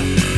Bye.